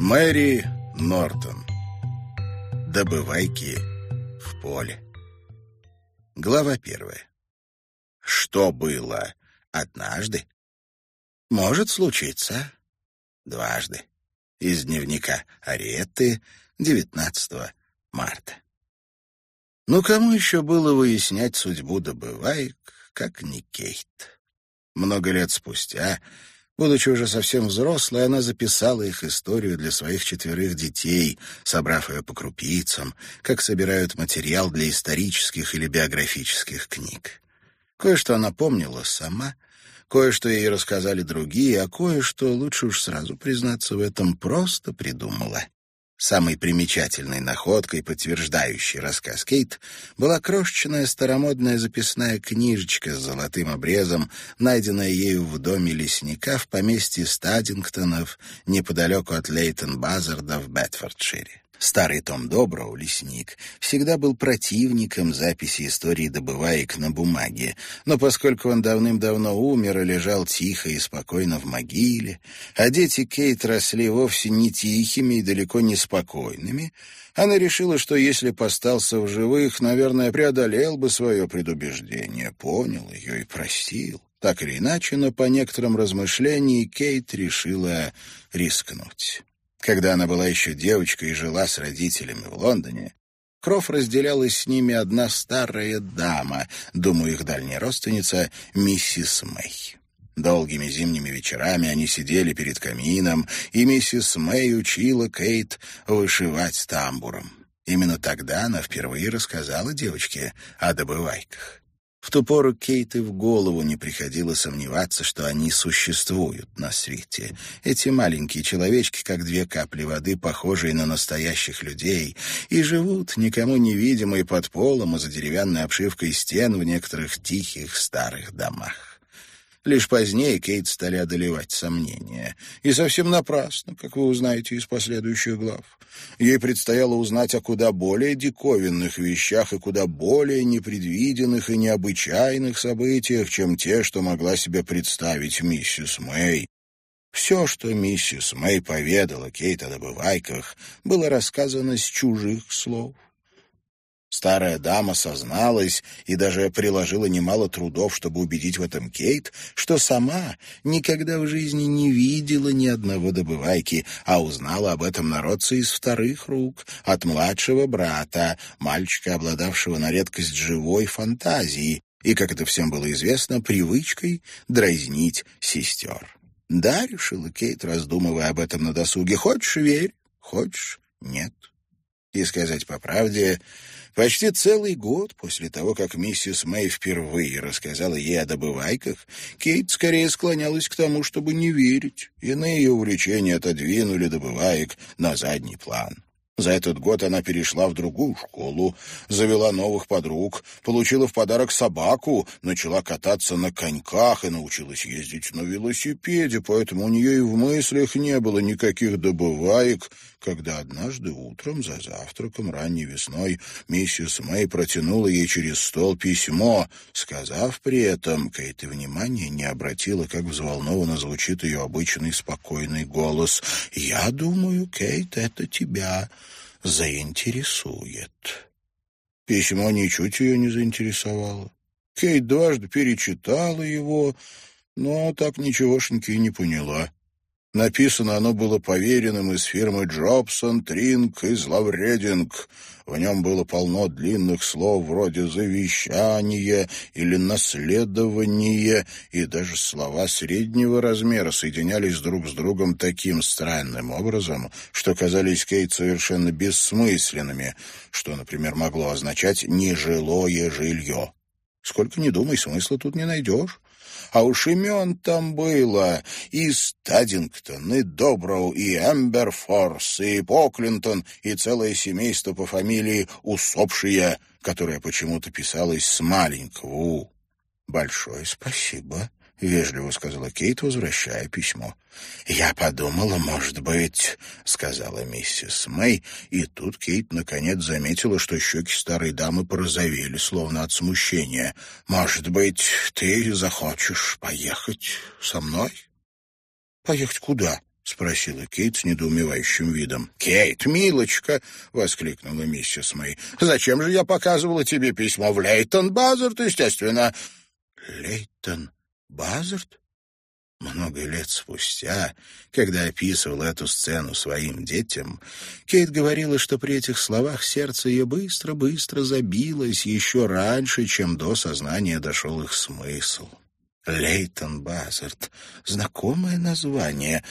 Мэри Нортон. Добывайки в поле. Глава первая. Что было однажды, может случиться дважды. Из дневника Ариетты 19 марта. Ну, кому еще было выяснять судьбу добываек, как не Кейт? Много лет спустя Будучи уже совсем взрослой, она записала их историю для своих четверых детей, собрав ее по крупицам, как собирают материал для исторических или биографических книг. Кое-что она помнила сама, кое-что ей рассказали другие, а кое-что, лучше уж сразу признаться в этом, просто придумала. Самой примечательной находкой, подтверждающей рассказ Кейт, была крошечная старомодная записная книжечка с золотым обрезом, найденная ею в доме лесника в поместье Стадингтонов неподалеку от Лейтон-Базарда в Бетфордшире. Старый Том Доброу, лесник, всегда был противником записи истории добываек на бумаге, но поскольку он давным-давно умер и лежал тихо и спокойно в могиле, а дети Кейт росли вовсе не тихими и далеко не спокойными, она решила, что если постался в живых, наверное, преодолел бы свое предубеждение, понял ее и простил. Так или иначе, но по некоторым размышлениям Кейт решила рискнуть. Когда она была еще девочкой и жила с родителями в Лондоне, Кроф разделяла с ними одна старая дама, думаю, их дальняя родственница, миссис Мэй. Долгими зимними вечерами они сидели перед камином, и миссис Мэй учила Кейт вышивать тамбуром. Именно тогда она впервые рассказала девочке о добывайках. В ту пору Кейт и в голову не приходило сомневаться, что они существуют на свете. Эти маленькие человечки, как две капли воды, похожие на настоящих людей, и живут никому невидимые под полом и за деревянной обшивкой стен в некоторых тихих старых домах. Лишь позднее Кейт стали одолевать сомнения. И совсем напрасно, как вы узнаете из последующих глав. Ей предстояло узнать о куда более диковинных вещах и куда более непредвиденных и необычайных событиях, чем те, что могла себе представить миссис Мэй. Все, что миссис Мэй поведала Кейт о добывайках, было рассказано с чужих слов. Старая дама созналась и даже приложила немало трудов, чтобы убедить в этом Кейт, что сама никогда в жизни не видела ни одного добывайки, а узнала об этом народце из вторых рук, от младшего брата, мальчика, обладавшего на редкость живой фантазией, и, как это всем было известно, привычкой дразнить сестер. «Да», — решила Кейт, раздумывая об этом на досуге, — «хочешь — верь, хочешь — нет». И сказать по правде, почти целый год после того, как миссис Мэй впервые рассказала ей о добывайках, Кейт скорее склонялась к тому, чтобы не верить. Иные увлечения отодвинули добываек на задний план. За этот год она перешла в другую школу, завела новых подруг, получила в подарок собаку, начала кататься на коньках и научилась ездить на велосипеде, поэтому у нее и в мыслях не было никаких добываек, когда однажды утром за завтраком ранней весной миссис Мэй протянула ей через стол письмо, сказав при этом, Кейт и внимания не обратила, как взволнованно звучит ее обычный спокойный голос, «Я думаю, Кейт, это тебя» заинтересует. Письмо ничуть ее не заинтересовало. Кейт дважды перечитала его, но так ничегошеньки и не поняла. Написано оно было поверенным из фирмы Джобсон, Тринг и Зловрединг. В нем было полно длинных слов вроде «завещание» или «наследование», и даже слова среднего размера соединялись друг с другом таким странным образом, что казались Кейт совершенно бессмысленными, что, например, могло означать «нежилое жилье». Сколько ни думай, смысла тут не найдешь. А уж имен там было и Стадингтон, и Доброу, и Эмберфорс, и Поклинтон, и целое семейство по фамилии Усопшие, которое почему-то писалось с маленького «у». «Большое спасибо», — вежливо сказала Кейт, возвращая письмо. «Я подумала, может быть...» — сказала миссис Мэй, и тут Кейт наконец заметила, что щеки старой дамы порозовели, словно от смущения. «Может быть, ты захочешь поехать со мной?» «Поехать куда?» — спросила Кейт с недоумевающим видом. «Кейт, милочка!» — воскликнула миссис Мэй. «Зачем же я показывала тебе письмо в Лейтон Базард, естественно?» «Лейтон Базард?» Много лет спустя, когда описывал эту сцену своим детям, Кейт говорила, что при этих словах сердце ее быстро-быстро забилось еще раньше, чем до сознания дошел их смысл. Лейтон Базард. Знакомое название.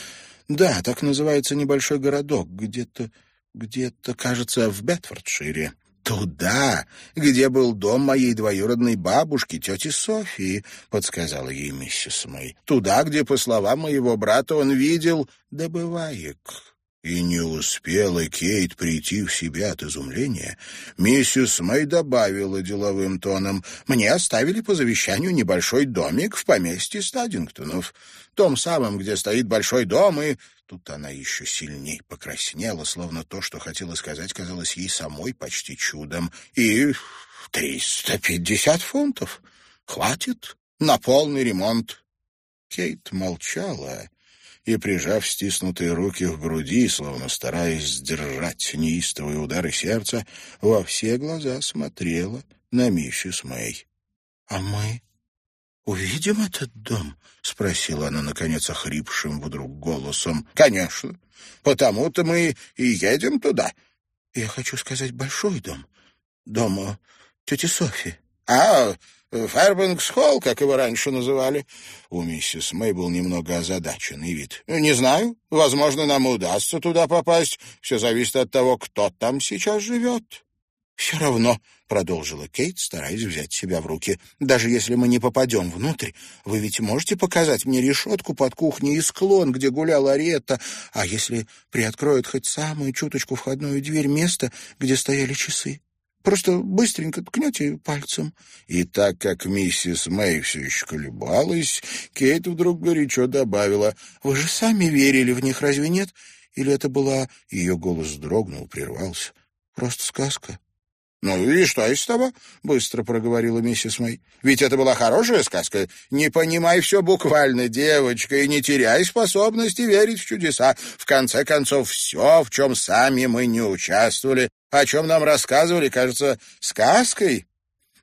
Да, так называется небольшой городок, где-то, где-то, кажется, в Бетфордшире. «Туда, где был дом моей двоюродной бабушки, тети Софии», — подсказала ей миссис Мэй. «Туда, где, по словам моего брата, он видел добываек». И не успела Кейт прийти в себя от изумления. Миссис Мэй добавила деловым тоном. «Мне оставили по завещанию небольшой домик в поместье Стадингтонов. Том самом, где стоит большой дом, и...» Тут она еще сильней покраснела, словно то, что хотела сказать, казалось ей самой почти чудом. «И триста пятьдесят фунтов. Хватит на полный ремонт». Кейт молчала и, прижав стиснутые руки в груди, словно стараясь сдержать неистовые удары сердца, во все глаза смотрела на миссис Мэй. — А мы увидим этот дом? — спросила она, наконец, охрипшим вдруг голосом. — Конечно. Потому-то мы и едем туда. — Я хочу сказать большой дом. Дом э, тети Софи. — А, Фэрбэнкс-холл, как его раньше называли. У миссис Мэй был немного озадаченный вид. «Не знаю. Возможно, нам удастся туда попасть. Все зависит от того, кто там сейчас живет». «Все равно», — продолжила Кейт, стараясь взять себя в руки, «даже если мы не попадем внутрь, вы ведь можете показать мне решетку под кухней и склон, где гуляла Ретта, а если приоткроют хоть самую чуточку входную дверь места, где стояли часы?» Просто быстренько ткнете пальцем. И так как миссис Мэй все еще колебалась, Кейт вдруг горячо добавила, «Вы же сами верили в них, разве нет? Или это была...» Ее голос дрогнул, прервался. «Просто сказка». «Ну и что из того?» — быстро проговорила миссис Мэй. «Ведь это была хорошая сказка. Не понимай все буквально, девочка, и не теряй способности верить в чудеса. В конце концов, все, в чем сами мы не участвовали, о чем нам рассказывали, кажется, сказкой.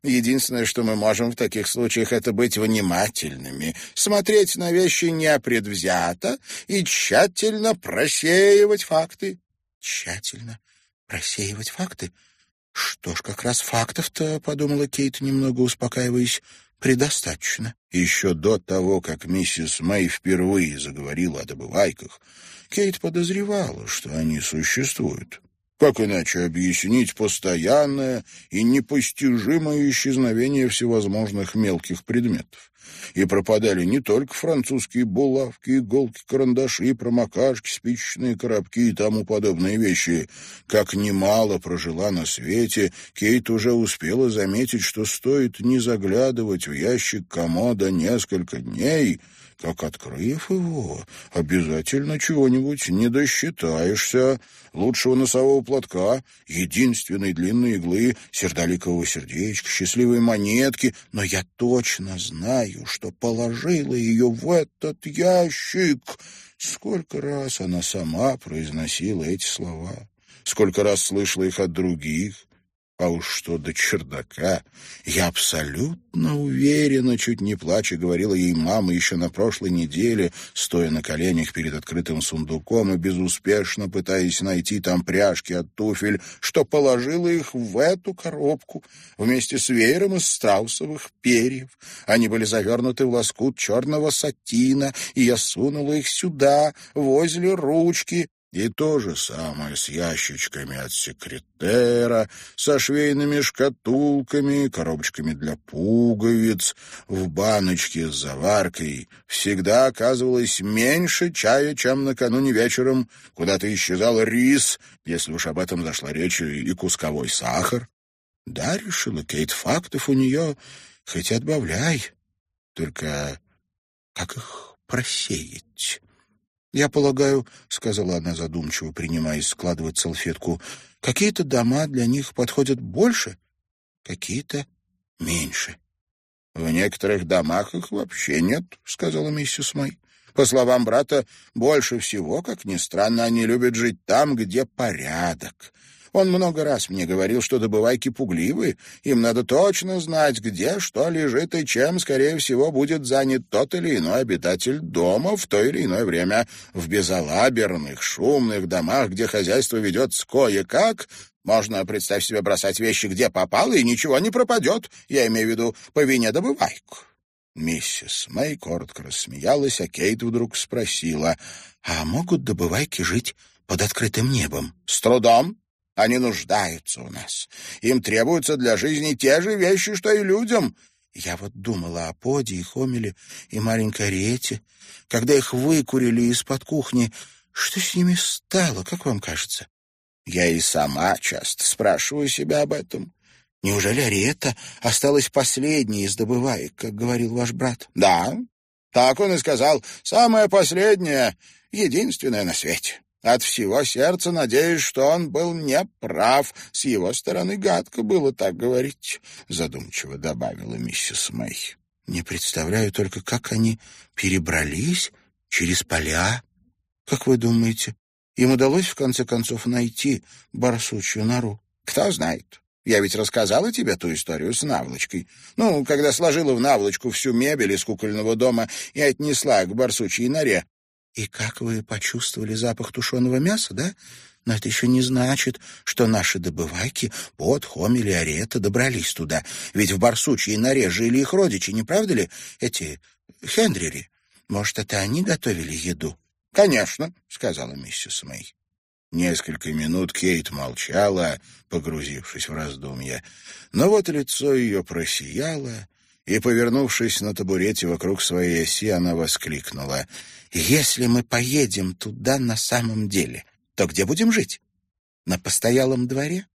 Единственное, что мы можем в таких случаях, это быть внимательными, смотреть на вещи непредвзято и тщательно просеивать факты». «Тщательно просеивать факты?» «Что ж, как раз фактов-то, — подумала Кейт, немного успокаиваясь, — предостаточно». Еще до того, как миссис Мэй впервые заговорила о добывайках, Кейт подозревала, что они существуют. Как иначе объяснить постоянное и непостижимое исчезновение всевозможных мелких предметов? И пропадали не только французские булавки, иголки, карандаши, промокашки, спичечные коробки и тому подобные вещи. Как немало прожила на свете, Кейт уже успела заметить, что стоит не заглядывать в ящик комода несколько дней — как, открыв его, обязательно чего-нибудь не досчитаешься. Лучшего носового платка, единственной длинной иглы, сердоликового сердечка, счастливой монетки. Но я точно знаю, что положила ее в этот ящик. Сколько раз она сама произносила эти слова, сколько раз слышала их от других. А уж что до чердака, я абсолютно уверена, чуть не плача, говорила ей мама еще на прошлой неделе, стоя на коленях перед открытым сундуком и безуспешно пытаясь найти там пряжки от туфель, что положила их в эту коробку вместе с веером из страусовых перьев. Они были завернуты в лоскут черного сатина, и я сунула их сюда, возле ручки, и то же самое с ящичками от секретера, со швейными шкатулками, коробочками для пуговиц. В баночке с заваркой всегда оказывалось меньше чая, чем накануне вечером. Куда-то исчезал рис, если уж об этом зашла речь, и кусковой сахар. Да, решила Кейт, фактов у нее хоть отбавляй. Только как их просеять? «Я полагаю, — сказала она задумчиво, принимаясь складывать салфетку, — какие-то дома для них подходят больше, какие-то меньше». «В некоторых домах их вообще нет», — сказала миссис Мэй. По словам брата, больше всего, как ни странно, они любят жить там, где порядок. Он много раз мне говорил, что добывайки пугливы, им надо точно знать, где что лежит и чем, скорее всего, будет занят тот или иной обитатель дома в то или иное время. В безалаберных, шумных домах, где хозяйство ведется кое-как, можно, представь себе, бросать вещи где попало, и ничего не пропадет, я имею в виду по вине добывайку. Миссис Мэй коротко рассмеялась, а Кейт вдруг спросила, «А могут добывайки жить под открытым небом?» «С трудом. Они нуждаются у нас. Им требуются для жизни те же вещи, что и людям. Я вот думала о Поде и Хомеле и маленькой Рете. Когда их выкурили из-под кухни, что с ними стало, как вам кажется? Я и сама часто спрашиваю себя об этом. Неужели Ариетта осталась последней из добываек, как говорил ваш брат? Да, так он и сказал. Самая последняя, единственная на свете. От всего сердца надеюсь, что он был неправ. С его стороны гадко было так говорить, — задумчиво добавила миссис Мэй. Не представляю только, как они перебрались через поля. Как вы думаете, им удалось в конце концов найти барсучью нору? Кто знает. Я ведь рассказала тебе ту историю с наволочкой. Ну, когда сложила в наволочку всю мебель из кукольного дома и отнесла к барсучьей норе. «И как вы почувствовали запах тушеного мяса, да? Но это еще не значит, что наши добывайки, под Хомель и Арета, добрались туда. Ведь в Барсучьей норе жили их родичи, не правда ли? Эти Хендрери. Может, это они готовили еду?» «Конечно», — сказала миссис Мэй. Несколько минут Кейт молчала, погрузившись в раздумья. Но вот лицо ее просияло, и, повернувшись на табурете вокруг своей оси, она воскликнула. «Если мы поедем туда на самом деле, то где будем жить? На постоялом дворе?